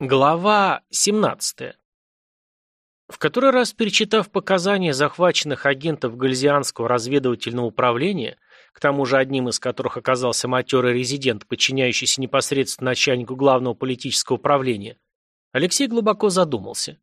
Глава 17. В который раз перечитав показания захваченных агентов Гальзианского разведывательного управления, к тому же одним из которых оказался матерый резидент, подчиняющийся непосредственно начальнику главного политического управления, Алексей глубоко задумался.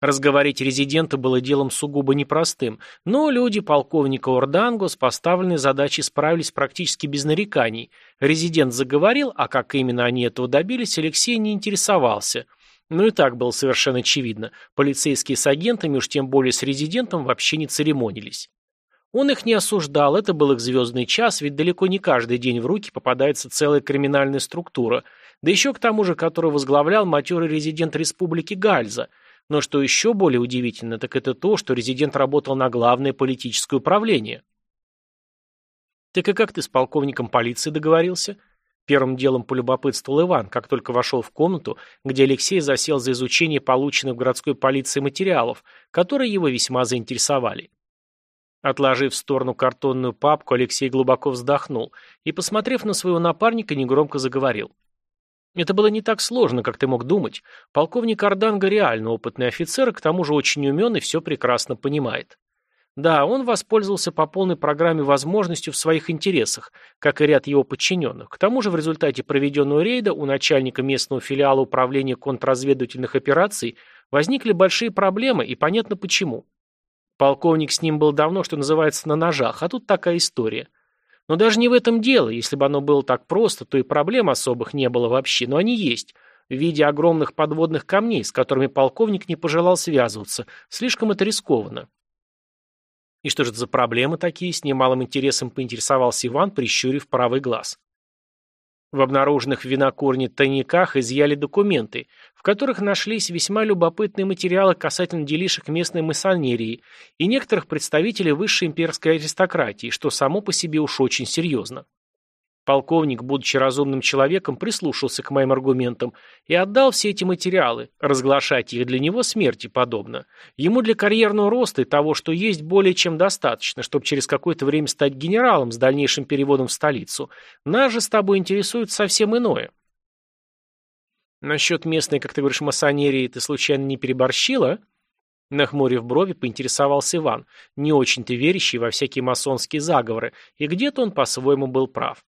Разговорить резидента было делом сугубо непростым, но люди полковника Орданго с поставленной задачей справились практически без нареканий. Резидент заговорил, а как именно они этого добились, Алексей не интересовался. Но и так было совершенно очевидно. Полицейские с агентами, уж тем более с резидентом, вообще не церемонились. Он их не осуждал, это был их звездный час, ведь далеко не каждый день в руки попадается целая криминальная структура, да еще к тому же, которую возглавлял матерый резидент республики Гальза – но что еще более удивительно, так это то, что резидент работал на главное политическое управление. «Так и как ты с полковником полиции договорился?» Первым делом полюбопытствовал Иван, как только вошел в комнату, где Алексей засел за изучение полученных в городской полиции материалов, которые его весьма заинтересовали. Отложив в сторону картонную папку, Алексей глубоко вздохнул и, посмотрев на своего напарника, негромко заговорил. Это было не так сложно, как ты мог думать. Полковник Арданга реально опытный офицер, к тому же очень умен и все прекрасно понимает. Да, он воспользовался по полной программе возможностью в своих интересах, как и ряд его подчиненных. К тому же в результате проведенного рейда у начальника местного филиала управления контрразведывательных операций возникли большие проблемы, и понятно почему. Полковник с ним был давно, что называется, на ножах, а тут такая история – но даже не в этом дело. Если бы оно было так просто, то и проблем особых не было вообще. Но они есть. В виде огромных подводных камней, с которыми полковник не пожелал связываться. Слишком это рискованно. И что же это за проблемы такие? С немалым интересом поинтересовался Иван, прищурив правый глаз. В обнаруженных в винокурне тайниках изъяли документы, в которых нашлись весьма любопытные материалы касательно делишек местной масонерии и некоторых представителей высшей имперской аристократии, что само по себе уж очень серьезно. Полковник, будучи разумным человеком, прислушался к моим аргументам и отдал все эти материалы. Разглашать их для него смерти подобно. Ему для карьерного роста и того, что есть, более чем достаточно, чтобы через какое-то время стать генералом с дальнейшим переводом в столицу. Нас же с тобой интересует совсем иное. Насчет местной, как ты говоришь, масонерии ты случайно не переборщила? Нахмурив брови, поинтересовался Иван, не очень-то верящий во всякие масонские заговоры, и где-то он по-своему был прав.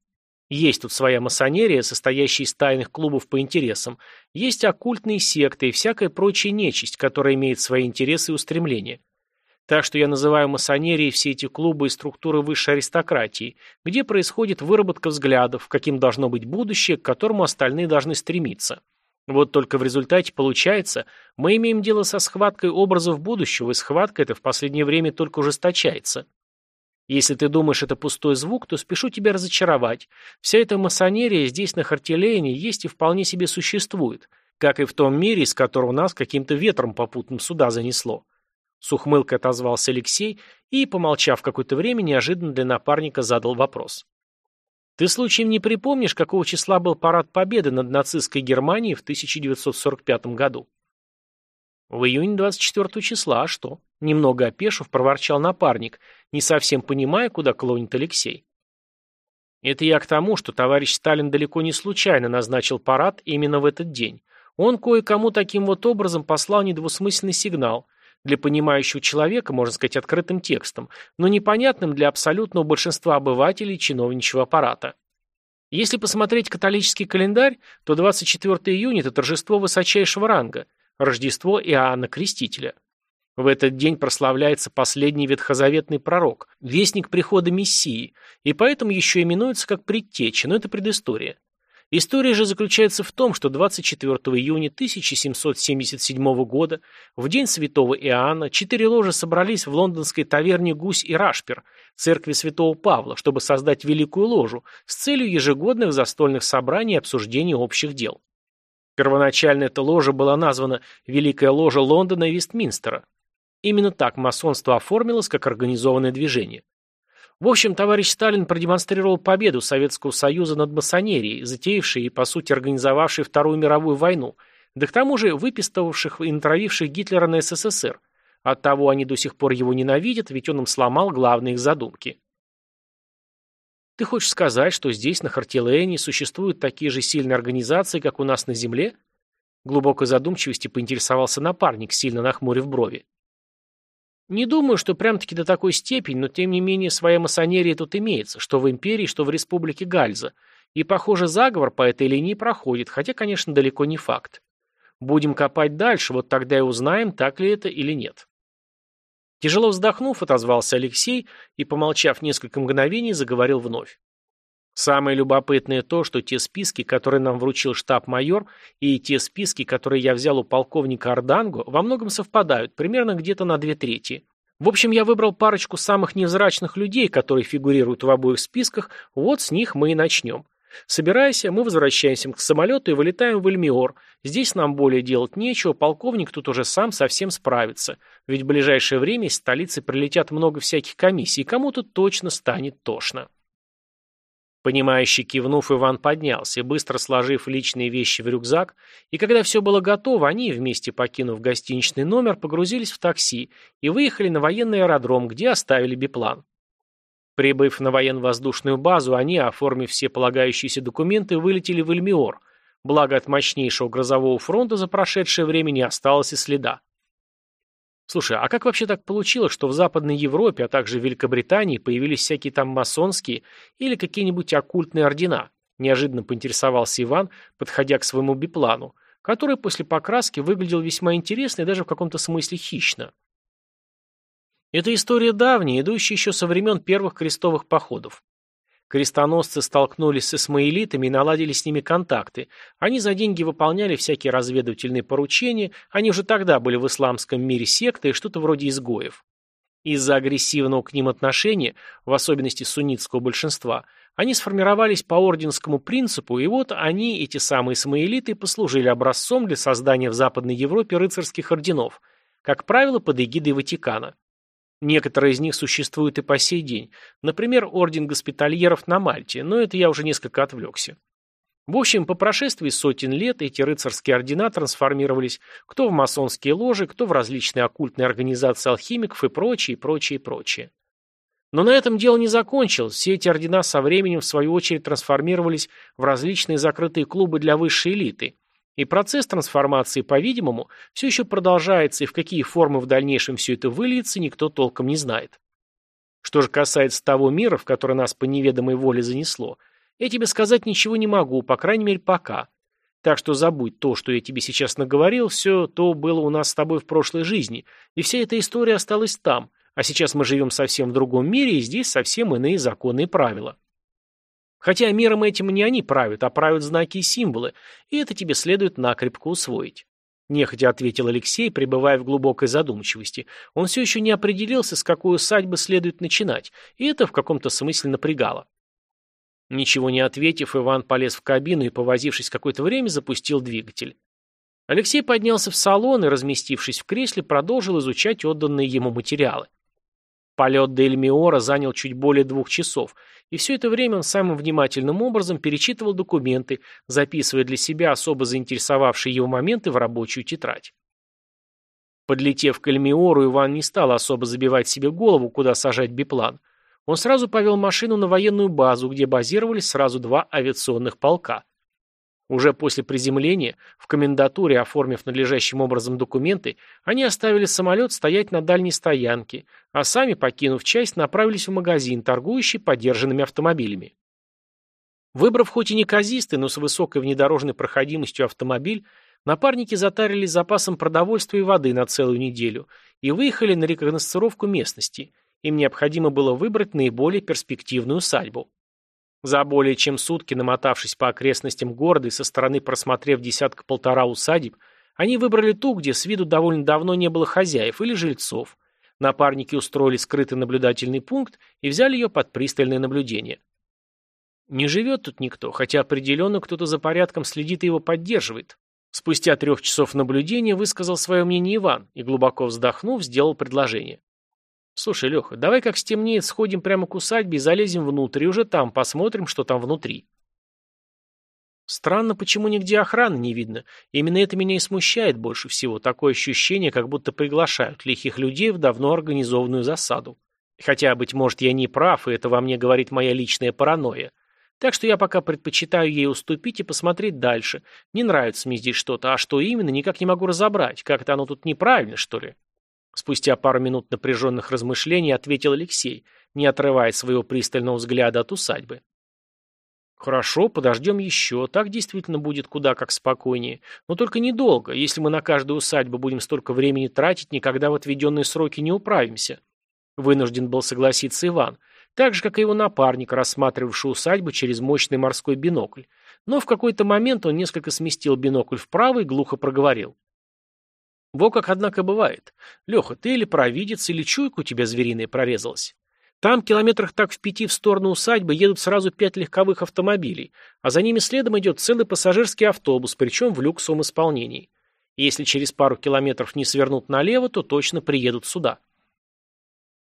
Есть тут своя масонерия, состоящая из тайных клубов по интересам, есть оккультные секты и всякая прочая нечисть, которая имеет свои интересы и устремления. Так что я называю масонерией все эти клубы и структуры высшей аристократии, где происходит выработка взглядов, каким должно быть будущее, к которому остальные должны стремиться. Вот только в результате получается, мы имеем дело со схваткой образов будущего, и схватка эта в последнее время только ужесточается. Если ты думаешь, это пустой звук, то спешу тебя разочаровать. Вся эта масонерия здесь, на Хартилене, есть и вполне себе существует, как и в том мире, из которого нас каким-то ветром попутным сюда занесло. С ухмылкой отозвался Алексей и, помолчав какое-то время, неожиданно для напарника задал вопрос. «Ты случаем не припомнишь, какого числа был парад Победы над нацистской Германией в 1945 году?» В июне 24 числа, а что? Немного опешив, проворчал напарник, не совсем понимая, куда клонит Алексей. Это я к тому, что товарищ Сталин далеко не случайно назначил парад именно в этот день. Он кое-кому таким вот образом послал недвусмысленный сигнал, для понимающего человека, можно сказать, открытым текстом, но непонятным для абсолютного большинства обывателей чиновничьего аппарата. Если посмотреть католический календарь, то 24 июня – это торжество высочайшего ранга – Рождество Иоанна Крестителя. В этот день прославляется последний ветхозаветный пророк, вестник прихода Мессии, и поэтому еще именуется как предтеча, но это предыстория. История же заключается в том, что 24 июня 1777 года, в день святого Иоанна, четыре ложи собрались в лондонской таверне «Гусь и Рашпер», церкви святого Павла, чтобы создать великую ложу с целью ежегодных застольных собраний и обсуждения общих дел. Первоначально эта ложа была названа Великая ложа Лондона и Вестминстера. Именно так масонство оформилось как организованное движение. В общем, товарищ Сталин продемонстрировал победу Советского Союза над масонерией, затеявшей и, по сути, организовавшей Вторую мировую войну, да к тому же выпистывавших и натравивших Гитлера на СССР. Оттого они до сих пор его ненавидят, ведь он им сломал главные их задумки. Ты хочешь сказать, что здесь, на Хартилэне, существуют такие же сильные организации, как у нас на Земле? Глубокой задумчивости поинтересовался напарник, сильно нахмурив брови. Не думаю, что прям-таки до такой степени, но тем не менее своя масонерия тут имеется, что в империи, что в республике Гальза. И, похоже, заговор по этой линии проходит, хотя, конечно, далеко не факт. Будем копать дальше, вот тогда и узнаем, так ли это или нет. Тяжело вздохнув, отозвался Алексей и, помолчав несколько мгновений, заговорил вновь. Самое любопытное то, что те списки, которые нам вручил штаб-майор, и те списки, которые я взял у полковника Орданго, во многом совпадают, примерно где-то на две трети. В общем, я выбрал парочку самых невзрачных людей, которые фигурируют в обоих списках, вот с них мы и начнем. Собирайся, мы возвращаемся к самолету и вылетаем в Эльмиор. Здесь нам более делать нечего, полковник тут уже сам совсем справится. Ведь в ближайшее время из столицы прилетят много всяких комиссий, кому-то точно станет тошно. Понимающий кивнув, Иван поднялся, быстро сложив личные вещи в рюкзак, и когда все было готово, они, вместе покинув гостиничный номер, погрузились в такси и выехали на военный аэродром, где оставили биплан. Прибыв на военно-воздушную базу, они, оформив все полагающиеся документы, вылетели в Эльмиор, благо от мощнейшего грозового фронта за прошедшее время не осталось и следа. Слушай, а как вообще так получилось, что в Западной Европе, а также в Великобритании появились всякие там масонские или какие-нибудь оккультные ордена? Неожиданно поинтересовался Иван, подходя к своему биплану, который после покраски выглядел весьма интересно и даже в каком-то смысле хищно. Это история давняя, идущая еще со времен первых крестовых походов. Крестоносцы столкнулись с исмаилитами и наладили с ними контакты. Они за деньги выполняли всякие разведывательные поручения, они уже тогда были в исламском мире сектой, что-то вроде изгоев. Из-за агрессивного к ним отношения, в особенности суннитского большинства, они сформировались по орденскому принципу, и вот они, эти самые исмаилиты, послужили образцом для создания в Западной Европе рыцарских орденов, как правило, под эгидой Ватикана. Некоторые из них существуют и по сей день. Например, Орден Госпитальеров на Мальте, но это я уже несколько отвлекся. В общем, по прошествии сотен лет эти рыцарские ордена трансформировались кто в масонские ложи, кто в различные оккультные организации алхимиков и прочее, прочее, прочее. Но на этом дело не закончилось. Все эти ордена со временем, в свою очередь, трансформировались в различные закрытые клубы для высшей элиты – и процесс трансформации, по-видимому, все еще продолжается, и в какие формы в дальнейшем все это выльется, никто толком не знает. Что же касается того мира, в который нас по неведомой воле занесло, я тебе сказать ничего не могу, по крайней мере, пока. Так что забудь то, что я тебе сейчас наговорил, все то было у нас с тобой в прошлой жизни, и вся эта история осталась там, а сейчас мы живем совсем в другом мире, и здесь совсем иные законы и правила. Хотя миром этим не они правят, а правят знаки и символы, и это тебе следует накрепко усвоить. Нехотя ответил Алексей, пребывая в глубокой задумчивости. Он все еще не определился, с какой усадьбы следует начинать, и это в каком-то смысле напрягало. Ничего не ответив, Иван полез в кабину и, повозившись какое-то время, запустил двигатель. Алексей поднялся в салон и, разместившись в кресле, продолжил изучать отданные ему материалы. Полет до Эльмиора занял чуть более двух часов, и все это время он самым внимательным образом перечитывал документы, записывая для себя особо заинтересовавшие его моменты в рабочую тетрадь. Подлетев к Эльмиору, Иван не стал особо забивать себе голову, куда сажать биплан. Он сразу повел машину на военную базу, где базировались сразу два авиационных полка. Уже после приземления, в комендатуре, оформив надлежащим образом документы, они оставили самолет стоять на дальней стоянке, а сами, покинув часть, направились в магазин, торгующий подержанными автомобилями. Выбрав хоть и неказистый, но с высокой внедорожной проходимостью автомобиль, напарники затарились запасом продовольствия и воды на целую неделю и выехали на рекогносцировку местности. Им необходимо было выбрать наиболее перспективную усадьбу. За более чем сутки, намотавшись по окрестностям города и со стороны просмотрев десятка-полтора усадеб, они выбрали ту, где с виду довольно давно не было хозяев или жильцов. Напарники устроили скрытый наблюдательный пункт и взяли ее под пристальное наблюдение. Не живет тут никто, хотя определенно кто-то за порядком следит и его поддерживает. Спустя трех часов наблюдения высказал свое мнение Иван и, глубоко вздохнув, сделал предложение. Слушай, Леха, давай как стемнеет, сходим прямо к усадьбе и залезем внутрь, и уже там посмотрим, что там внутри. Странно, почему нигде охраны не видно. Именно это меня и смущает больше всего. Такое ощущение, как будто приглашают лихих людей в давно организованную засаду. Хотя, быть может, я не прав, и это во мне говорит моя личная паранойя. Так что я пока предпочитаю ей уступить и посмотреть дальше. Не нравится мне здесь что-то, а что именно, никак не могу разобрать. Как-то оно тут неправильно, что ли?» Спустя пару минут напряженных размышлений ответил Алексей, не отрывая своего пристального взгляда от усадьбы. «Хорошо, подождем еще. Так действительно будет куда как спокойнее. Но только недолго. Если мы на каждую усадьбу будем столько времени тратить, никогда в отведенные сроки не управимся». Вынужден был согласиться Иван, так же, как и его напарник, рассматривавший усадьбу через мощный морской бинокль. Но в какой-то момент он несколько сместил бинокль вправо и глухо проговорил. «Во как, однако, бывает. Леха, ты или провидец, или чуйка у тебя звериная прорезалась. Там, километрах так в пяти в сторону усадьбы, едут сразу пять легковых автомобилей, а за ними следом идет целый пассажирский автобус, причем в люксовом исполнении. Если через пару километров не свернут налево, то точно приедут сюда.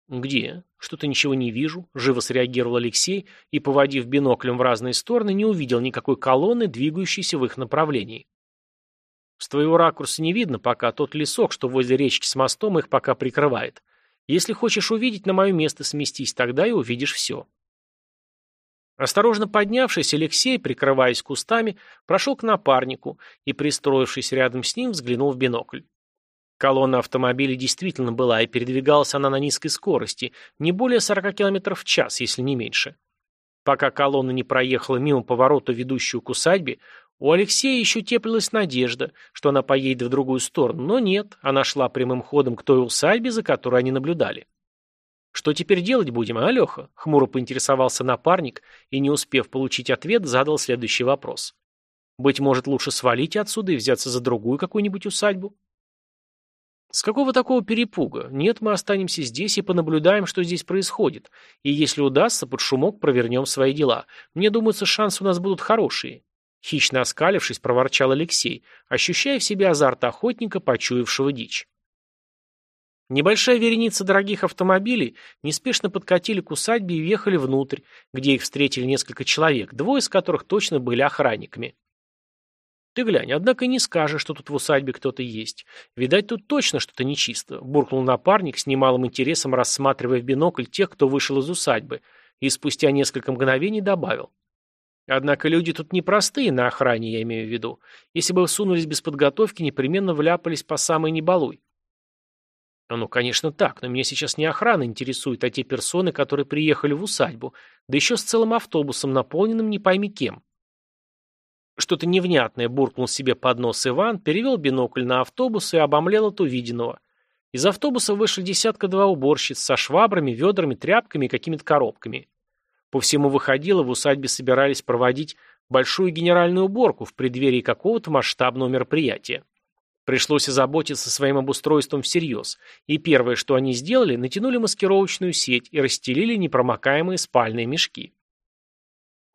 «Где? Что-то ничего не вижу», — живо среагировал Алексей и, поводив биноклем в разные стороны, не увидел никакой колонны, двигающейся в их направлении. «С твоего ракурса не видно пока тот лесок, что возле речки с мостом их пока прикрывает. Если хочешь увидеть, на мое место сместись, тогда и увидишь все. Осторожно поднявшись, Алексей, прикрываясь кустами, прошел к напарнику и, пристроившись рядом с ним, взглянул в бинокль. Колонна автомобилей действительно была, и передвигалась она на низкой скорости, не более 40 км в час, если не меньше. Пока колонна не проехала мимо поворота, ведущую к усадьбе, у Алексея еще теплилась надежда, что она поедет в другую сторону, но нет, она шла прямым ходом к той усадьбе, за которой они наблюдали. «Что теперь делать будем, а, Леха?» — хмуро поинтересовался напарник и, не успев получить ответ, задал следующий вопрос. «Быть может, лучше свалить отсюда и взяться за другую какую-нибудь усадьбу?» «С какого такого перепуга? Нет, мы останемся здесь и понаблюдаем, что здесь происходит. И если удастся, под шумок провернем свои дела. Мне думается, шансы у нас будут хорошие. Хищно оскалившись, проворчал Алексей, ощущая в себе азарт охотника, почуявшего дичь. Небольшая вереница дорогих автомобилей неспешно подкатили к усадьбе и въехали внутрь, где их встретили несколько человек, двое из которых точно были охранниками. «Ты глянь, однако не скажешь, что тут в усадьбе кто-то есть. Видать, тут точно что-то нечисто», — буркнул напарник, с немалым интересом рассматривая в бинокль тех, кто вышел из усадьбы, и спустя несколько мгновений добавил. Однако люди тут непростые на охране, я имею в виду. Если бы сунулись без подготовки, непременно вляпались по самой небалуй. Ну, конечно, так, но меня сейчас не охрана интересует, а те персоны, которые приехали в усадьбу, да еще с целым автобусом, наполненным не пойми кем. Что-то невнятное буркнул себе под нос Иван, перевел бинокль на автобус и обомлел от увиденного. Из автобуса вышли десятка-два уборщиц со швабрами, ведрами, тряпками и какими-то коробками. По всему выходило, в усадьбе собирались проводить большую генеральную уборку в преддверии какого-то масштабного мероприятия. Пришлось озаботиться своим обустройством всерьез, и первое, что они сделали, натянули маскировочную сеть и расстелили непромокаемые спальные мешки.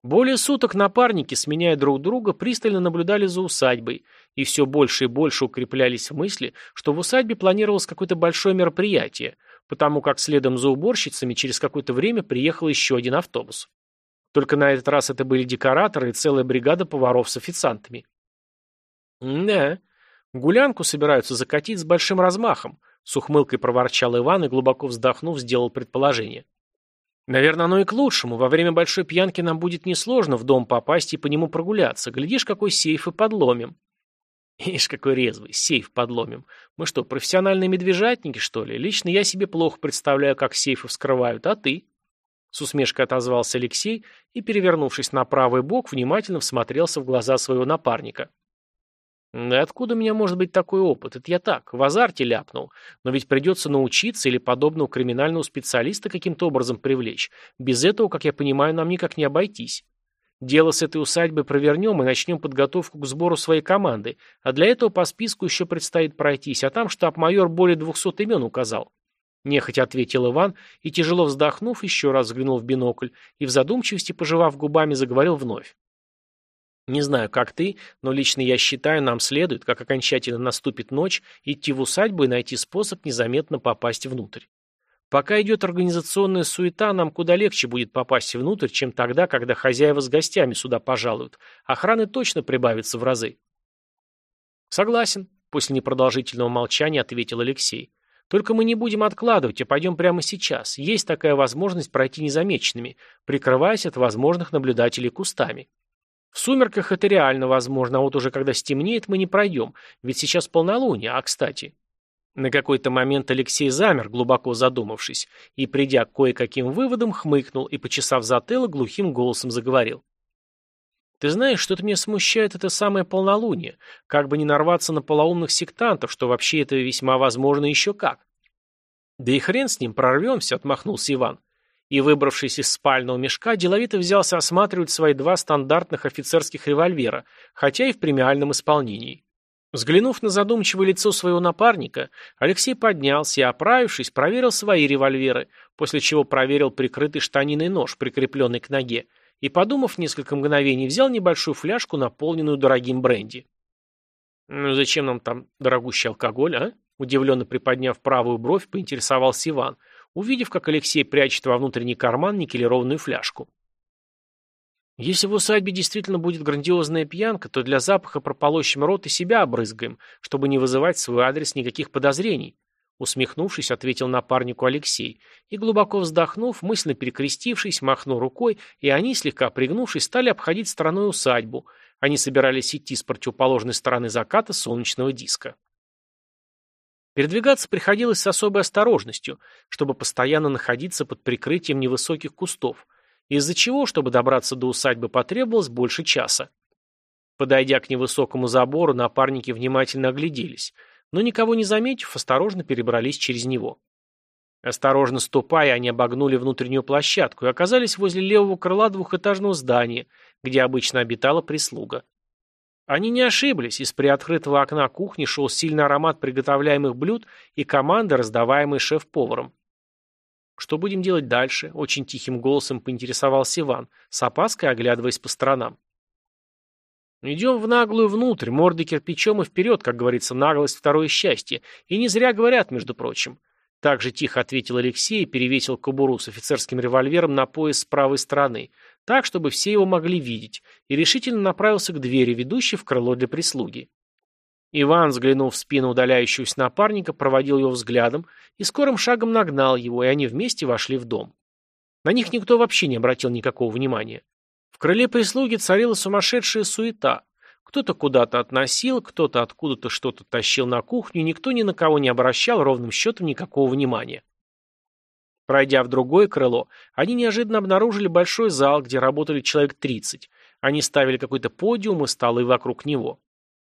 Более суток напарники, сменяя друг друга, пристально наблюдали за усадьбой, и все больше и больше укреплялись в мысли, что в усадьбе планировалось какое-то большое мероприятие, потому как следом за уборщицами через какое-то время приехал еще один автобус. Только на этот раз это были декораторы и целая бригада поваров с официантами. «Да, гулянку собираются закатить с большим размахом», с ухмылкой проворчал Иван и, глубоко вздохнув, сделал предположение. «Наверное, оно и к лучшему. Во время большой пьянки нам будет несложно в дом попасть и по нему прогуляться. Глядишь, какой сейф и подломим». Ишь, какой резвый, сейф подломим. Мы что, профессиональные медвежатники, что ли? Лично я себе плохо представляю, как сейфы вскрывают, а ты? С усмешкой отозвался Алексей и, перевернувшись на правый бок, внимательно всмотрелся в глаза своего напарника. Да откуда у меня может быть такой опыт? Это я так, в азарте ляпнул. Но ведь придется научиться или подобного криминального специалиста каким-то образом привлечь. Без этого, как я понимаю, нам никак не обойтись. Дело с этой усадьбой провернем и начнем подготовку к сбору своей команды, а для этого по списку еще предстоит пройтись, а там штаб-майор более двухсот имен указал. Нехотя ответил Иван и, тяжело вздохнув, еще раз взглянул в бинокль и в задумчивости, пожевав губами, заговорил вновь. Не знаю, как ты, но лично я считаю, нам следует, как окончательно наступит ночь, идти в усадьбу и найти способ незаметно попасть внутрь. Пока идет организационная суета, нам куда легче будет попасть внутрь, чем тогда, когда хозяева с гостями сюда пожалуют. Охраны точно прибавится в разы. Согласен, после непродолжительного молчания ответил Алексей. Только мы не будем откладывать, а пойдем прямо сейчас. Есть такая возможность пройти незамеченными, прикрываясь от возможных наблюдателей кустами. В сумерках это реально возможно, а вот уже когда стемнеет, мы не пройдем, ведь сейчас полнолуние, а кстати... На какой-то момент Алексей замер, глубоко задумавшись, и, придя к кое-каким выводам, хмыкнул и, почесав затылок, глухим голосом заговорил. «Ты знаешь, что-то меня смущает это самое полнолуние, как бы не нарваться на полоумных сектантов, что вообще это весьма возможно еще как». «Да и хрен с ним, прорвемся», — отмахнулся Иван. И, выбравшись из спального мешка, деловито взялся осматривать свои два стандартных офицерских револьвера, хотя и в премиальном исполнении. Взглянув на задумчивое лицо своего напарника, Алексей поднялся и, оправившись, проверил свои револьверы, после чего проверил прикрытый штаниной нож, прикрепленный к ноге, и, подумав несколько мгновений, взял небольшую фляжку, наполненную дорогим бренди. «Ну зачем нам там дорогущий алкоголь, а?» Удивленно приподняв правую бровь, поинтересовался Иван, увидев, как Алексей прячет во внутренний карман никелированную фляжку. Если в усадьбе действительно будет грандиозная пьянка, то для запаха прополощем рот и себя обрызгаем, чтобы не вызывать в свой адрес никаких подозрений. Усмехнувшись, ответил напарнику Алексей, и, глубоко вздохнув, мысленно перекрестившись, махнул рукой, и они, слегка пригнувшись, стали обходить стороной усадьбу. Они собирались идти с противоположной стороны заката солнечного диска. Передвигаться приходилось с особой осторожностью, чтобы постоянно находиться под прикрытием невысоких кустов, из-за чего, чтобы добраться до усадьбы, потребовалось больше часа. Подойдя к невысокому забору, напарники внимательно огляделись, но никого не заметив, осторожно перебрались через него. Осторожно ступая, они обогнули внутреннюю площадку и оказались возле левого крыла двухэтажного здания, где обычно обитала прислуга. Они не ошиблись, из приоткрытого окна кухни шел сильный аромат приготовляемых блюд и команды, раздаваемые шеф-поваром. «Что будем делать дальше?» – очень тихим голосом поинтересовался Иван, с опаской оглядываясь по сторонам. «Идем в наглую внутрь, морды кирпичом и вперед, как говорится, наглость – второе счастье. И не зря говорят, между прочим». Так же тихо ответил Алексей и перевесил кобуру с офицерским револьвером на пояс с правой стороны, так, чтобы все его могли видеть, и решительно направился к двери, ведущей в крыло для прислуги. Иван, взглянув в спину удаляющегося напарника, проводил его взглядом и скорым шагом нагнал его, и они вместе вошли в дом. На них никто вообще не обратил никакого внимания. В крыле прислуги царила сумасшедшая суета. Кто-то куда-то относил, кто-то откуда-то что-то тащил на кухню, никто ни на кого не обращал ровным счетом никакого внимания. Пройдя в другое крыло, они неожиданно обнаружили большой зал, где работали человек 30. Они ставили какой-то подиум и столы вокруг него.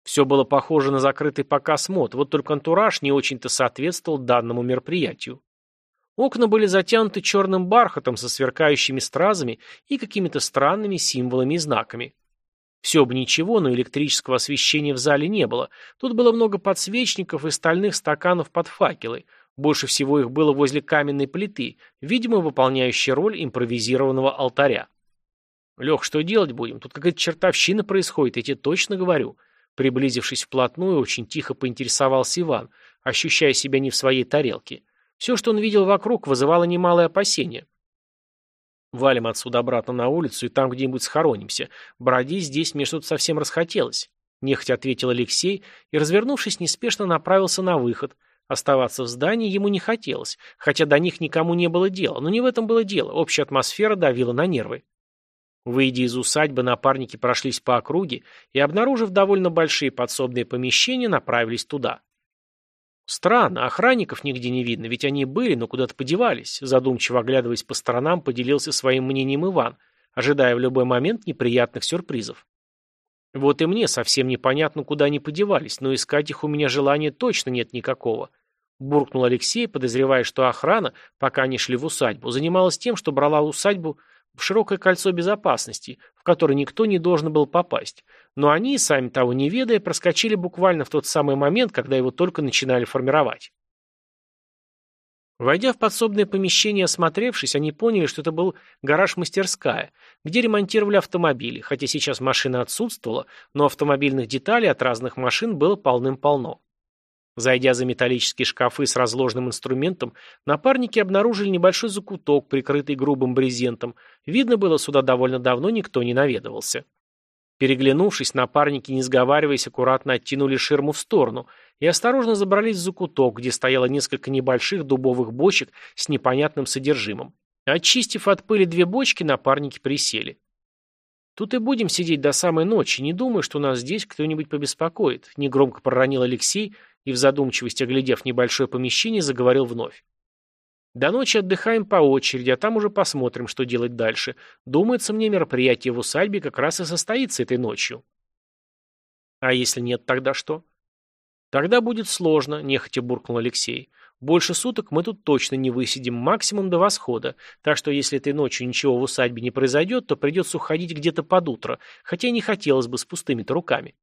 Все было похоже на закрытый показ мод, вот только антураж не очень-то соответствовал данному мероприятию. Окна были затянуты черным бархатом со сверкающими стразами и какими-то странными символами и знаками. Все бы ничего, но электрического освещения в зале не было. Тут было много подсвечников и стальных стаканов под факелы. Больше всего их было возле каменной плиты, видимо, выполняющей роль импровизированного алтаря. «Лех, что делать будем? Тут какая-то чертовщина происходит, я тебе точно говорю», Приблизившись вплотную, очень тихо поинтересовался Иван, ощущая себя не в своей тарелке. Все, что он видел вокруг, вызывало немалое опасение. «Валим отсюда обратно на улицу и там где-нибудь схоронимся. Бродить здесь мне что-то совсем расхотелось», — нехотя ответил Алексей и, развернувшись, неспешно направился на выход. Оставаться в здании ему не хотелось, хотя до них никому не было дела, но не в этом было дело, общая атмосфера давила на нервы. Выйдя из усадьбы, напарники прошлись по округе и, обнаружив довольно большие подсобные помещения, направились туда. Странно, охранников нигде не видно, ведь они были, но куда-то подевались. Задумчиво оглядываясь по сторонам, поделился своим мнением Иван, ожидая в любой момент неприятных сюрпризов. Вот и мне совсем непонятно, куда они подевались, но искать их у меня желания точно нет никакого. Буркнул Алексей, подозревая, что охрана, пока они шли в усадьбу, занималась тем, что брала усадьбу в широкое кольцо безопасности, в которое никто не должен был попасть. Но они, сами того не ведая, проскочили буквально в тот самый момент, когда его только начинали формировать. Войдя в подсобное помещение осмотревшись, они поняли, что это был гараж-мастерская, где ремонтировали автомобили, хотя сейчас машина отсутствовала, но автомобильных деталей от разных машин было полным-полно. Зайдя за металлические шкафы с разложенным инструментом, напарники обнаружили небольшой закуток, прикрытый грубым брезентом. Видно было, сюда довольно давно никто не наведывался. Переглянувшись, напарники, не сговариваясь, аккуратно оттянули ширму в сторону и осторожно забрались в закуток, где стояло несколько небольших дубовых бочек с непонятным содержимым. Очистив от пыли две бочки, напарники присели. «Тут и будем сидеть до самой ночи, не думаю, что нас здесь кто-нибудь побеспокоит», негромко проронил Алексей и, в задумчивости оглядев небольшое помещение, заговорил вновь. До ночи отдыхаем по очереди, а там уже посмотрим, что делать дальше. Думается мне, мероприятие в усадьбе как раз и состоится этой ночью. А если нет, тогда что? Тогда будет сложно, нехотя буркнул Алексей. Больше суток мы тут точно не высидим, максимум до восхода. Так что если этой ночью ничего в усадьбе не произойдет, то придется уходить где-то под утро, хотя не хотелось бы с пустыми-то руками.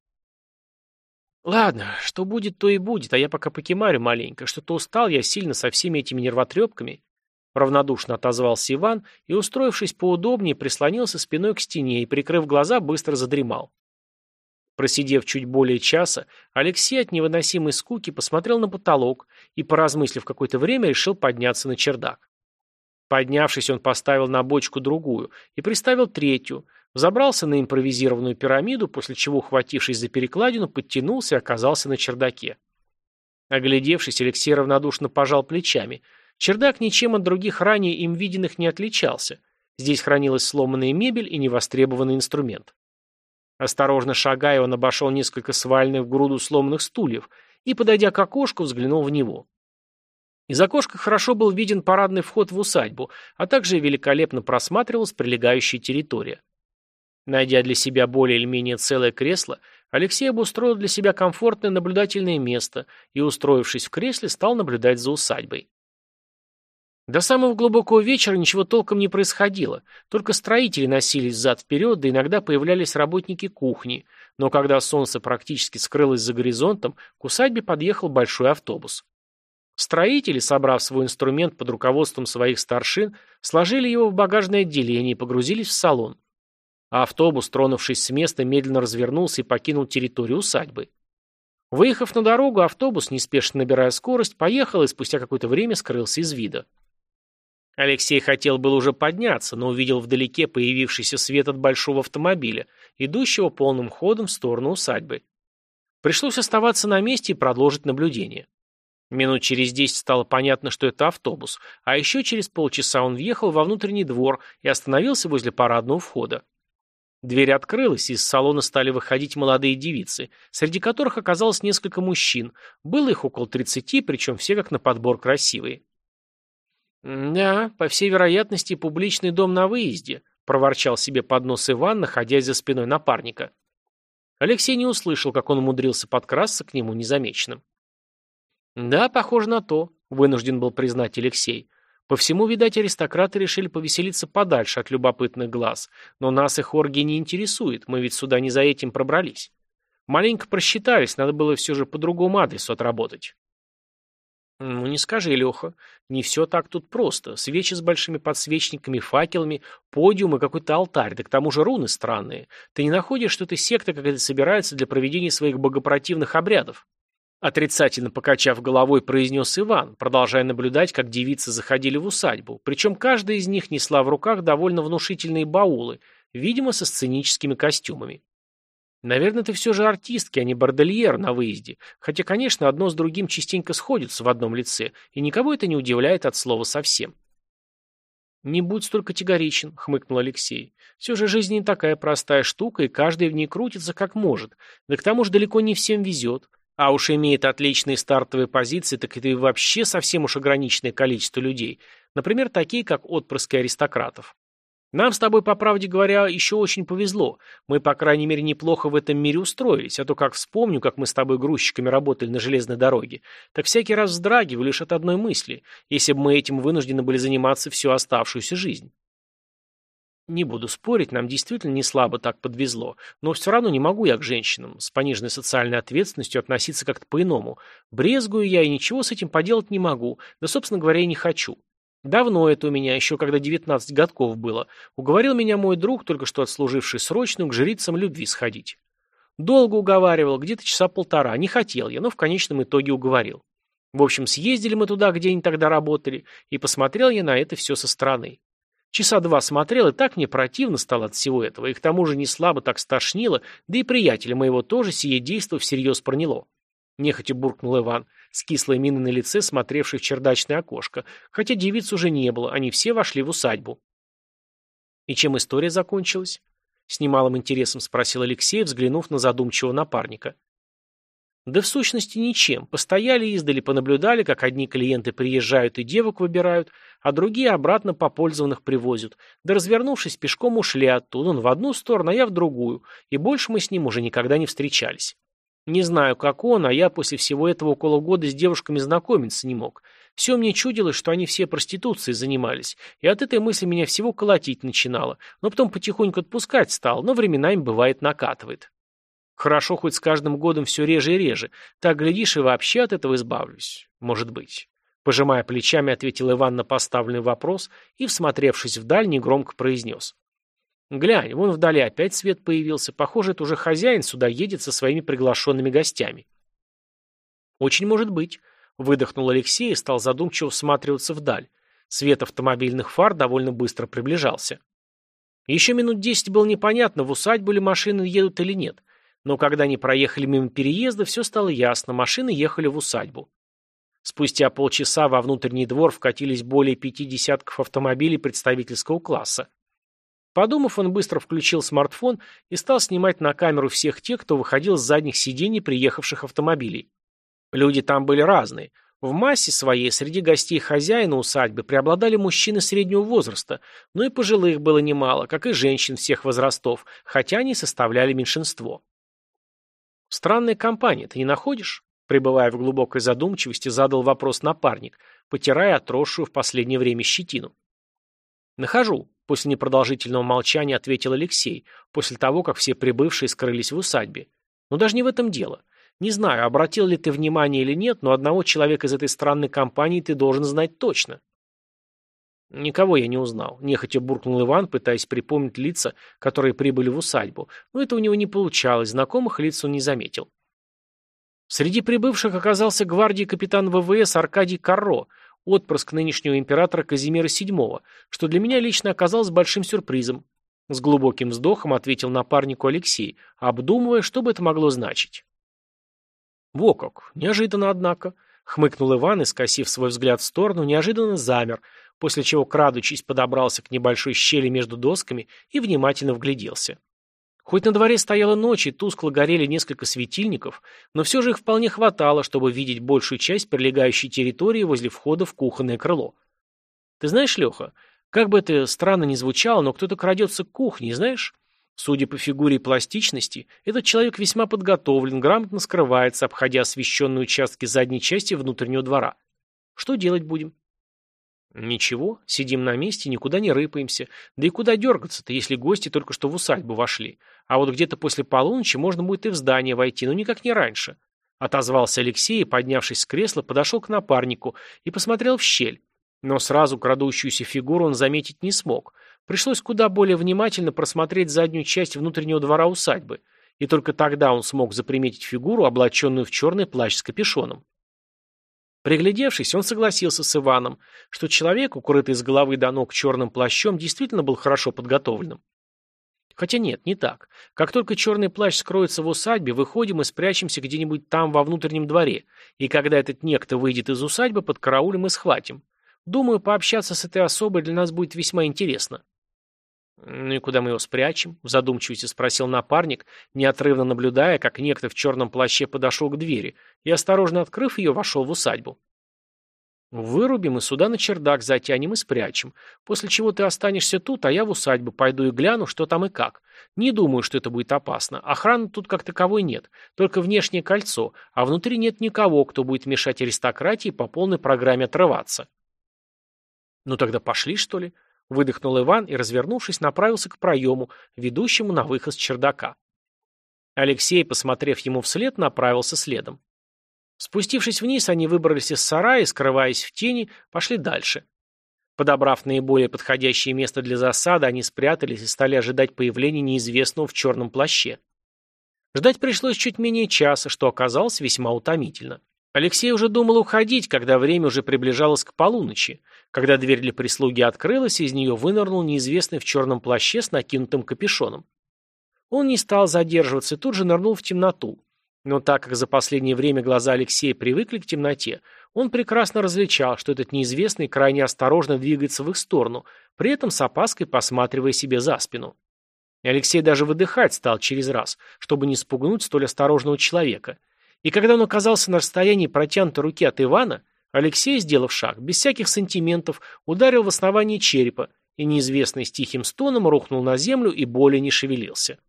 Ладно, что будет, то и будет, а я пока покемарю маленько. Что-то устал я сильно со всеми этими нервотрепками. Равнодушно отозвался Иван и, устроившись поудобнее, прислонился спиной к стене и, прикрыв глаза, быстро задремал. Просидев чуть более часа, Алексей от невыносимой скуки посмотрел на потолок и, поразмыслив какое-то время, решил подняться на чердак. Поднявшись, он поставил на бочку другую и приставил третью, Забрался на импровизированную пирамиду, после чего, ухватившись за перекладину, подтянулся и оказался на чердаке. Оглядевшись, Алексей равнодушно пожал плечами. Чердак ничем от других ранее им виденных не отличался. Здесь хранилась сломанная мебель и невостребованный инструмент. Осторожно шагая, он обошел несколько сваленных в груду сломанных стульев и, подойдя к окошку, взглянул в него. Из окошка хорошо был виден парадный вход в усадьбу, а также великолепно просматривалась прилегающая территория. Найдя для себя более или менее целое кресло, Алексей обустроил для себя комфортное наблюдательное место и, устроившись в кресле, стал наблюдать за усадьбой. До самого глубокого вечера ничего толком не происходило, только строители носились взад-вперед, да иногда появлялись работники кухни, но когда солнце практически скрылось за горизонтом, к усадьбе подъехал большой автобус. Строители, собрав свой инструмент под руководством своих старшин, сложили его в багажное отделение и погрузились в салон а автобус, тронувшись с места, медленно развернулся и покинул территорию усадьбы. Выехав на дорогу, автобус, неспешно набирая скорость, поехал и спустя какое-то время скрылся из вида. Алексей хотел был уже подняться, но увидел вдалеке появившийся свет от большого автомобиля, идущего полным ходом в сторону усадьбы. Пришлось оставаться на месте и продолжить наблюдение. Минут через десять стало понятно, что это автобус, а еще через полчаса он въехал во внутренний двор и остановился возле парадного входа. Дверь открылась, и из салона стали выходить молодые девицы, среди которых оказалось несколько мужчин. Было их около тридцати, причем все как на подбор красивые. «Да, по всей вероятности, публичный дом на выезде», — проворчал себе под нос Иван, находясь за спиной напарника. Алексей не услышал, как он умудрился подкрасться к нему незамеченным. «Да, похоже на то», — вынужден был признать Алексей. По всему, видать, аристократы решили повеселиться подальше от любопытных глаз. Но нас их оргии не интересует, мы ведь сюда не за этим пробрались. Маленько просчитались, надо было все же по другому адресу отработать. Ну, не скажи, Леха, не все так тут просто. Свечи с большими подсвечниками, факелами, подиум и какой-то алтарь, да к тому же руны странные. Ты не находишь, что эта секта какая-то собирается для проведения своих богопротивных обрядов? Отрицательно покачав головой, произнес Иван, продолжая наблюдать, как девицы заходили в усадьбу. Причем каждая из них несла в руках довольно внушительные баулы, видимо, со сценическими костюмами. Наверное, ты все же артистки, а не бордельер на выезде. Хотя, конечно, одно с другим частенько сходится в одном лице, и никого это не удивляет от слова совсем. «Не будь столь категоричен», — хмыкнул Алексей. «Все же жизнь не такая простая штука, и каждый в ней крутится как может. Да к тому же далеко не всем везет. А уж имеет отличные стартовые позиции, так это и вообще совсем уж ограниченное количество людей. Например, такие, как отпрыски аристократов. Нам с тобой, по правде говоря, еще очень повезло. Мы, по крайней мере, неплохо в этом мире устроились, а то как вспомню, как мы с тобой грузчиками работали на железной дороге, так всякий раз вздрагиваю лишь от одной мысли, если бы мы этим вынуждены были заниматься всю оставшуюся жизнь. Не буду спорить, нам действительно не слабо так подвезло, но все равно не могу я к женщинам с пониженной социальной ответственностью относиться как-то по-иному. Брезгую я и ничего с этим поделать не могу, да, собственно говоря, и не хочу. Давно это у меня, еще когда 19 годков было. Уговорил меня мой друг, только что отслуживший срочную, к жрицам любви сходить. Долго уговаривал, где-то часа полтора, не хотел я, но в конечном итоге уговорил. В общем, съездили мы туда, где они тогда работали, и посмотрел я на это все со стороны. Часа два смотрел, и так мне противно стало от всего этого, и к тому же не слабо так стошнило, да и приятеля моего тоже сие действо всерьез проняло. Нехотя буркнул Иван, с кислой миной на лице, смотревший в чердачное окошко, хотя девиц уже не было, они все вошли в усадьбу. И чем история закончилась? С немалым интересом спросил Алексей, взглянув на задумчивого напарника. Да в сущности ничем. Постояли издали, понаблюдали, как одни клиенты приезжают и девок выбирают, а другие обратно попользованных привозят. Да развернувшись, пешком ушли оттуда, он в одну сторону, а я в другую, и больше мы с ним уже никогда не встречались. Не знаю, как он, а я после всего этого около года с девушками знакомиться не мог. Все мне чудилось, что они все проституцией занимались, и от этой мысли меня всего колотить начинало, но потом потихоньку отпускать стал, но временами бывает накатывает. Хорошо, хоть с каждым годом все реже и реже. Так, глядишь, и вообще от этого избавлюсь. Может быть. Пожимая плечами, ответил Иван на поставленный вопрос и, всмотревшись вдаль, негромко произнес. «Глянь, вон вдали опять свет появился. Похоже, это уже хозяин сюда едет со своими приглашенными гостями». «Очень может быть», — выдохнул Алексей и стал задумчиво всматриваться вдаль. Свет автомобильных фар довольно быстро приближался. Еще минут десять было непонятно, в усадьбу ли машины едут или нет, но когда они проехали мимо переезда, все стало ясно, машины ехали в усадьбу. Спустя полчаса во внутренний двор вкатились более пяти десятков автомобилей представительского класса. Подумав, он быстро включил смартфон и стал снимать на камеру всех тех, кто выходил с задних сидений приехавших автомобилей. Люди там были разные. В массе своей среди гостей хозяина усадьбы преобладали мужчины среднего возраста, но и пожилых было немало, как и женщин всех возрастов, хотя они составляли меньшинство. Странная компания, ты не находишь? Пребывая в глубокой задумчивости, задал вопрос напарник, потирая отросшую в последнее время щетину. «Нахожу», — после непродолжительного молчания ответил Алексей, после того, как все прибывшие скрылись в усадьбе. «Но даже не в этом дело. Не знаю, обратил ли ты внимание или нет, но одного человека из этой странной компании ты должен знать точно». Никого я не узнал. Нехотя буркнул Иван, пытаясь припомнить лица, которые прибыли в усадьбу. Но это у него не получалось, знакомых лиц он не заметил. Среди прибывших оказался гвардии капитан ВВС Аркадий Карро, отпрыск нынешнего императора Казимира VII, что для меня лично оказалось большим сюрпризом. С глубоким вздохом ответил напарнику Алексей, обдумывая, что бы это могло значить. «Во как! Неожиданно, однако!» — хмыкнул Иван и, скосив свой взгляд в сторону, неожиданно замер, после чего, крадучись, подобрался к небольшой щели между досками и внимательно вгляделся. Хоть на дворе стояла ночь и тускло горели несколько светильников, но все же их вполне хватало, чтобы видеть большую часть прилегающей территории возле входа в кухонное крыло. Ты знаешь, Леха, как бы это странно ни звучало, но кто-то крадется к кухне, знаешь? Судя по фигуре и пластичности, этот человек весьма подготовлен, грамотно скрывается, обходя освещенные участки задней части внутреннего двора. Что делать будем? Ничего, сидим на месте, никуда не рыпаемся. Да и куда дергаться-то, если гости только что в усадьбу вошли? А вот где-то после полуночи можно будет и в здание войти, но никак не раньше. Отозвался Алексей и, поднявшись с кресла, подошел к напарнику и посмотрел в щель. Но сразу крадущуюся фигуру он заметить не смог. Пришлось куда более внимательно просмотреть заднюю часть внутреннего двора усадьбы. И только тогда он смог заприметить фигуру, облаченную в черный плащ с капюшоном. Приглядевшись, он согласился с Иваном, что человек, укрытый с головы до ног черным плащом, действительно был хорошо подготовленным. Хотя нет, не так. Как только черный плащ скроется в усадьбе, выходим и спрячемся где-нибудь там во внутреннем дворе, и когда этот некто выйдет из усадьбы, под караулем и схватим. Думаю, пообщаться с этой особой для нас будет весьма интересно. «Ну и куда мы его спрячем?» – в задумчивости спросил напарник, неотрывно наблюдая, как некто в черном плаще подошел к двери и, осторожно открыв ее, вошел в усадьбу. «Вырубим и сюда на чердак затянем и спрячем, после чего ты останешься тут, а я в усадьбу пойду и гляну, что там и как. Не думаю, что это будет опасно. Охраны тут как таковой нет, только внешнее кольцо, а внутри нет никого, кто будет мешать аристократии по полной программе отрываться». «Ну тогда пошли, что ли?» Выдохнул Иван и, развернувшись, направился к проему, ведущему на выход с чердака. Алексей, посмотрев ему вслед, направился следом. Спустившись вниз, они выбрались из сарая и, скрываясь в тени, пошли дальше. Подобрав наиболее подходящее место для засады, они спрятались и стали ожидать появления неизвестного в черном плаще. Ждать пришлось чуть менее часа, что оказалось весьма утомительно. Алексей уже думал уходить, когда время уже приближалось к полуночи, когда дверь для прислуги открылась, и из нее вынырнул неизвестный в черном плаще с накинутым капюшоном. Он не стал задерживаться и тут же нырнул в темноту. Но так как за последнее время глаза Алексея привыкли к темноте, он прекрасно различал, что этот неизвестный крайне осторожно двигается в их сторону, при этом с опаской посматривая себе за спину. Алексей даже выдыхать стал через раз, чтобы не спугнуть столь осторожного человека – и когда он оказался на расстоянии протянутой руки от Ивана, Алексей, сделав шаг, без всяких сантиментов, ударил в основание черепа, и неизвестный с тихим стоном рухнул на землю и более не шевелился.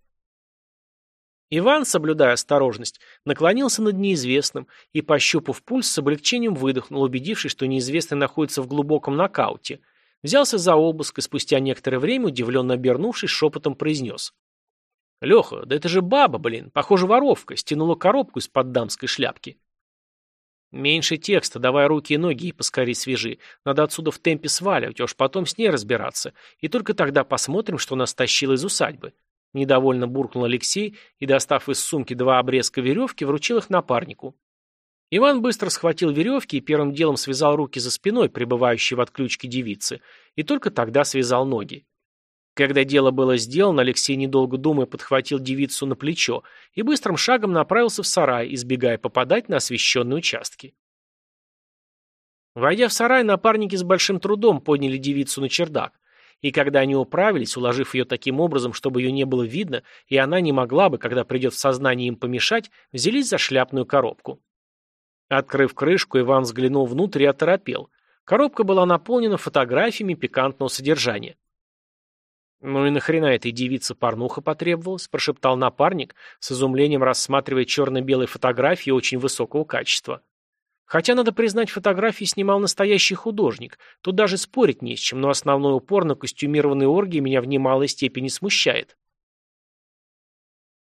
Иван, соблюдая осторожность, наклонился над неизвестным и, пощупав пульс, с облегчением выдохнул, убедившись, что неизвестный находится в глубоком нокауте, взялся за обыск и спустя некоторое время, удивленно обернувшись, шепотом произнес. Леха, да это же баба, блин, похоже, воровка, стянула коробку из-под дамской шляпки. Меньше текста, давай руки и ноги и поскорей свежи. Надо отсюда в темпе сваливать, а уж потом с ней разбираться. И только тогда посмотрим, что нас тащило из усадьбы. Недовольно буркнул Алексей и, достав из сумки два обрезка веревки, вручил их напарнику. Иван быстро схватил веревки и первым делом связал руки за спиной, пребывающей в отключке девицы, и только тогда связал ноги. Когда дело было сделано, Алексей, недолго думая, подхватил девицу на плечо и быстрым шагом направился в сарай, избегая попадать на освещенные участки. Войдя в сарай, напарники с большим трудом подняли девицу на чердак, и когда они управились, уложив ее таким образом, чтобы ее не было видно, и она не могла бы, когда придет в сознание им помешать, взялись за шляпную коробку. Открыв крышку, Иван взглянул внутрь и оторопел. Коробка была наполнена фотографиями пикантного содержания. «Ну и нахрена этой девице порнуха потребовалась?» – прошептал напарник, с изумлением рассматривая черно-белые фотографии очень высокого качества. Хотя, надо признать, фотографии снимал настоящий художник. Тут даже спорить не с чем, но основной упор на костюмированные оргии меня в немалой степени смущает.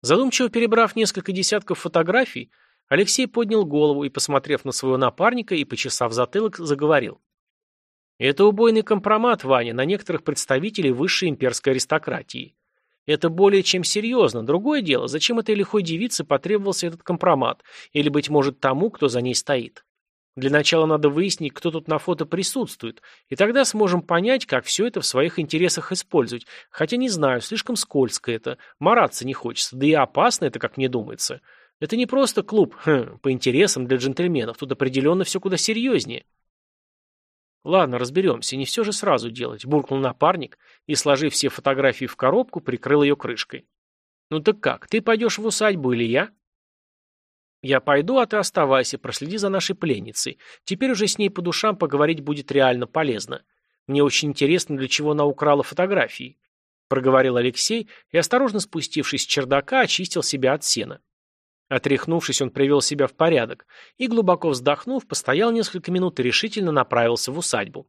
Задумчиво перебрав несколько десятков фотографий, Алексей поднял голову и, посмотрев на своего напарника и почесав затылок, заговорил. Это убойный компромат, Ваня, на некоторых представителей высшей имперской аристократии. Это более чем серьезно. Другое дело, зачем этой лихой девице потребовался этот компромат, или, быть может, тому, кто за ней стоит. Для начала надо выяснить, кто тут на фото присутствует, и тогда сможем понять, как все это в своих интересах использовать. Хотя не знаю, слишком скользко это, мараться не хочется, да и опасно это, как мне думается. Это не просто клуб хм, по интересам для джентльменов, тут определенно все куда серьезнее. «Ладно, разберемся, не все же сразу делать», – буркнул напарник и, сложив все фотографии в коробку, прикрыл ее крышкой. «Ну так как, ты пойдешь в усадьбу или я?» «Я пойду, а ты оставайся, проследи за нашей пленницей. Теперь уже с ней по душам поговорить будет реально полезно. Мне очень интересно, для чего она украла фотографии», – проговорил Алексей и, осторожно спустившись с чердака, очистил себя от сена. Отряхнувшись, он привел себя в порядок и, глубоко вздохнув, постоял несколько минут и решительно направился в усадьбу.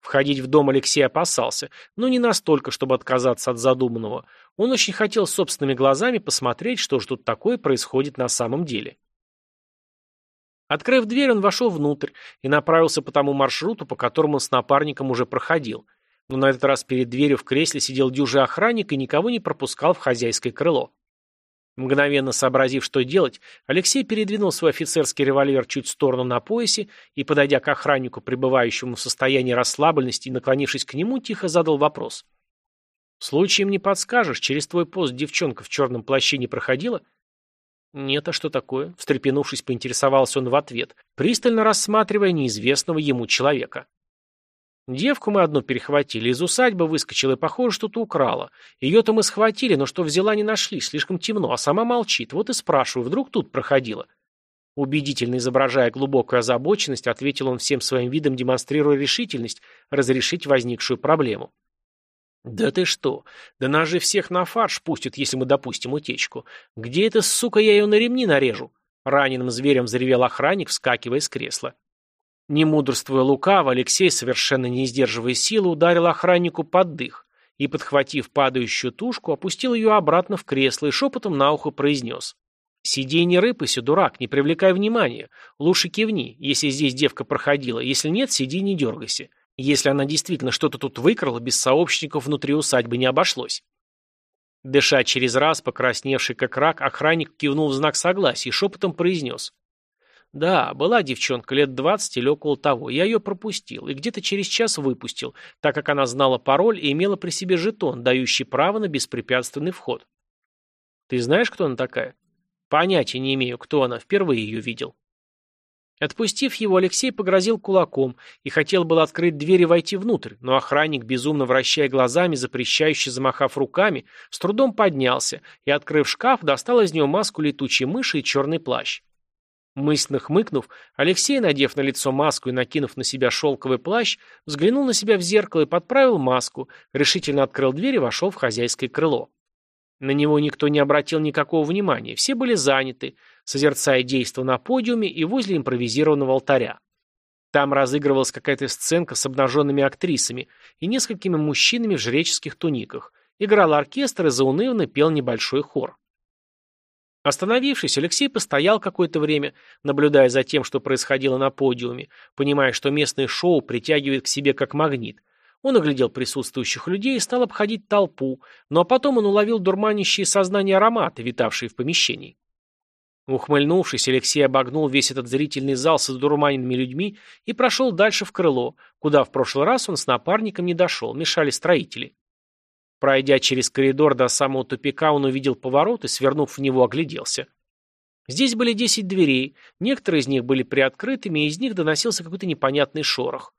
Входить в дом Алексей опасался, но не настолько, чтобы отказаться от задуманного. Он очень хотел собственными глазами посмотреть, что же тут такое происходит на самом деле. Открыв дверь, он вошел внутрь и направился по тому маршруту, по которому он с напарником уже проходил. Но на этот раз перед дверью в кресле сидел дюжий охранник и никого не пропускал в хозяйское крыло. Мгновенно сообразив, что делать, Алексей передвинул свой офицерский револьвер чуть в сторону на поясе и, подойдя к охраннику, пребывающему в состоянии расслабленности и наклонившись к нему, тихо задал вопрос. «Случаем не подскажешь, через твой пост девчонка в черном плаще не проходила?» «Нет, а что такое?» – встрепенувшись, поинтересовался он в ответ, пристально рассматривая неизвестного ему человека. Девку мы одну перехватили, из усадьбы выскочила и, похоже, что-то украла. Ее-то мы схватили, но что взяла не нашли, слишком темно, а сама молчит. Вот и спрашиваю, вдруг тут проходила? Убедительно изображая глубокую озабоченность, ответил он всем своим видом, демонстрируя решительность разрешить возникшую проблему. «Да ты что? Да нас же всех на фарш пустят, если мы допустим утечку. Где эта сука, я ее на ремни нарежу?» Раненым зверем заревел охранник, вскакивая с кресла. Не мудрствуя лукаво, Алексей, совершенно не сдерживая силы, ударил охраннику под дых и, подхватив падающую тушку, опустил ее обратно в кресло и шепотом на ухо произнес. «Сиди и не рыпайся, дурак, не привлекай внимания. Лучше кивни, если здесь девка проходила. Если нет, сиди и не дергайся. Если она действительно что-то тут выкрала, без сообщников внутри усадьбы не обошлось». Дыша через раз, покрасневший как рак, охранник кивнул в знак согласия и шепотом произнес. Да, была девчонка лет двадцать или около того. Я ее пропустил и где-то через час выпустил, так как она знала пароль и имела при себе жетон, дающий право на беспрепятственный вход. Ты знаешь, кто она такая? Понятия не имею, кто она, впервые ее видел. Отпустив его, Алексей погрозил кулаком и хотел было открыть дверь и войти внутрь, но охранник, безумно вращая глазами, запрещающе замахав руками, с трудом поднялся и, открыв шкаф, достал из него маску летучей мыши и черный плащ. Мысленно хмыкнув, Алексей, надев на лицо маску и накинув на себя шелковый плащ, взглянул на себя в зеркало и подправил маску, решительно открыл дверь и вошел в хозяйское крыло. На него никто не обратил никакого внимания, все были заняты, созерцая действо на подиуме и возле импровизированного алтаря. Там разыгрывалась какая-то сценка с обнаженными актрисами и несколькими мужчинами в жреческих туниках. Играл оркестр и заунывно пел небольшой хор. Остановившись, Алексей постоял какое-то время, наблюдая за тем, что происходило на подиуме, понимая, что местное шоу притягивает к себе как магнит, он оглядел присутствующих людей и стал обходить толпу, но потом он уловил дурманящие сознание ароматы, витавшие в помещении. Ухмыльнувшись, Алексей обогнул весь этот зрительный зал с задурманенными людьми и прошел дальше в крыло, куда в прошлый раз он с напарником не дошел, мешали строители. Пройдя через коридор до самого тупика, он увидел поворот и, свернув в него, огляделся. Здесь были десять дверей, некоторые из них были приоткрытыми, и из них доносился какой-то непонятный шорох.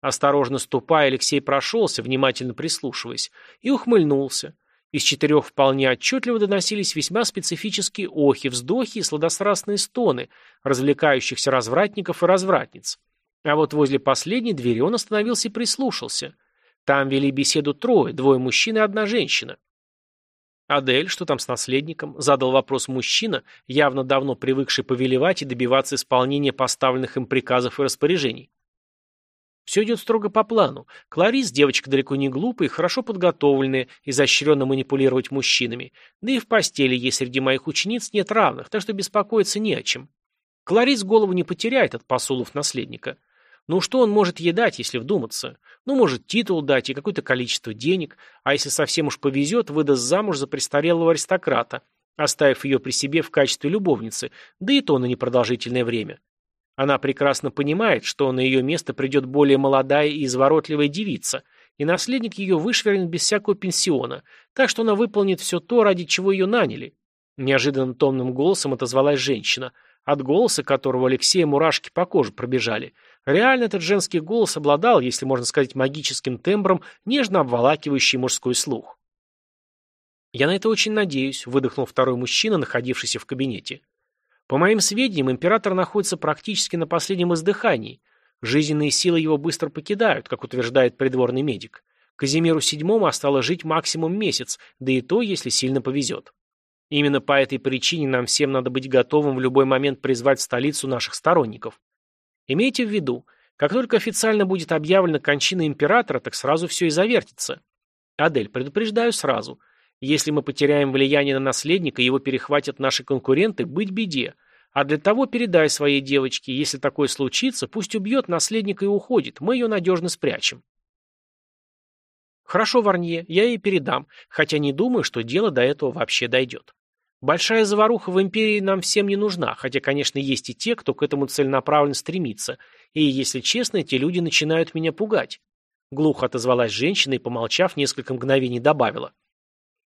Осторожно ступая, Алексей прошелся, внимательно прислушиваясь, и ухмыльнулся. Из четырех вполне отчетливо доносились весьма специфические охи, вздохи и сладострастные стоны, развлекающихся развратников и развратниц. А вот возле последней двери он остановился и прислушался. Там вели беседу трое, двое мужчин и одна женщина. «Адель, что там с наследником?» – задал вопрос мужчина, явно давно привыкший повелевать и добиваться исполнения поставленных им приказов и распоряжений. Все идет строго по плану. Кларис девочка далеко не глупая и хорошо подготовленная, изощренно манипулировать мужчинами. Да и в постели ей среди моих учениц нет равных, так что беспокоиться не о чем. Кларис голову не потеряет от посулов наследника. Ну что он может ей дать, если вдуматься? Ну, может, титул дать и какое-то количество денег, а если совсем уж повезет, выдаст замуж за престарелого аристократа, оставив ее при себе в качестве любовницы, да и то на непродолжительное время. Она прекрасно понимает, что на ее место придет более молодая и изворотливая девица, и наследник ее вышвырнет без всякого пенсиона, так что она выполнит все то, ради чего ее наняли. Неожиданно томным голосом отозвалась женщина, от голоса которого Алексея мурашки по коже пробежали. Реально этот женский голос обладал, если можно сказать, магическим тембром, нежно обволакивающий мужской слух. «Я на это очень надеюсь», — выдохнул второй мужчина, находившийся в кабинете. По моим сведениям, император находится практически на последнем издыхании. Жизненные силы его быстро покидают, как утверждает придворный медик. Казимиру VII осталось жить максимум месяц, да и то, если сильно повезет. Именно по этой причине нам всем надо быть готовым в любой момент призвать в столицу наших сторонников. Имейте в виду, как только официально будет объявлена кончина императора, так сразу все и завертится. Адель, предупреждаю сразу, если мы потеряем влияние на наследника, его перехватят наши конкуренты, быть беде. А для того передай своей девочке, если такое случится, пусть убьет наследника и уходит, мы ее надежно спрячем. Хорошо, Варнье, я ей передам, хотя не думаю, что дело до этого вообще дойдет. Большая заваруха в империи нам всем не нужна, хотя, конечно, есть и те, кто к этому целенаправленно стремится, и, если честно, эти люди начинают меня пугать. Глухо отозвалась женщина и, помолчав, несколько мгновений добавила.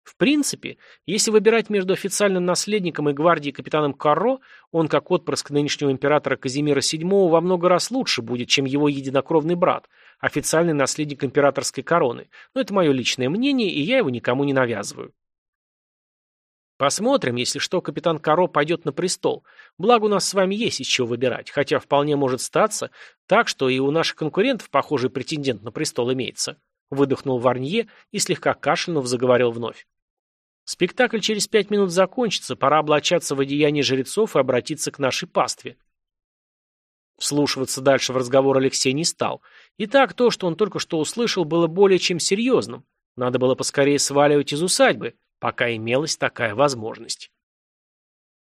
В принципе, если выбирать между официальным наследником и гвардией капитаном Карро, он, как отпрыск нынешнего императора Казимира VII, во много раз лучше будет, чем его единокровный брат, официальный наследник императорской короны. Но это мое личное мнение, и я его никому не навязываю. Посмотрим, если что, капитан Каро пойдет на престол. Благо у нас с вами есть из чего выбирать, хотя вполне может статься так, что и у наших конкурентов похожий претендент на престол имеется. Выдохнул Варнье и, слегка кашлянув, заговорил вновь. Спектакль через пять минут закончится, пора облачаться в одеяние жрецов и обратиться к нашей пастве. Вслушиваться дальше в разговор Алексей не стал. И так то, что он только что услышал, было более чем серьезным. Надо было поскорее сваливать из усадьбы, пока имелась такая возможность.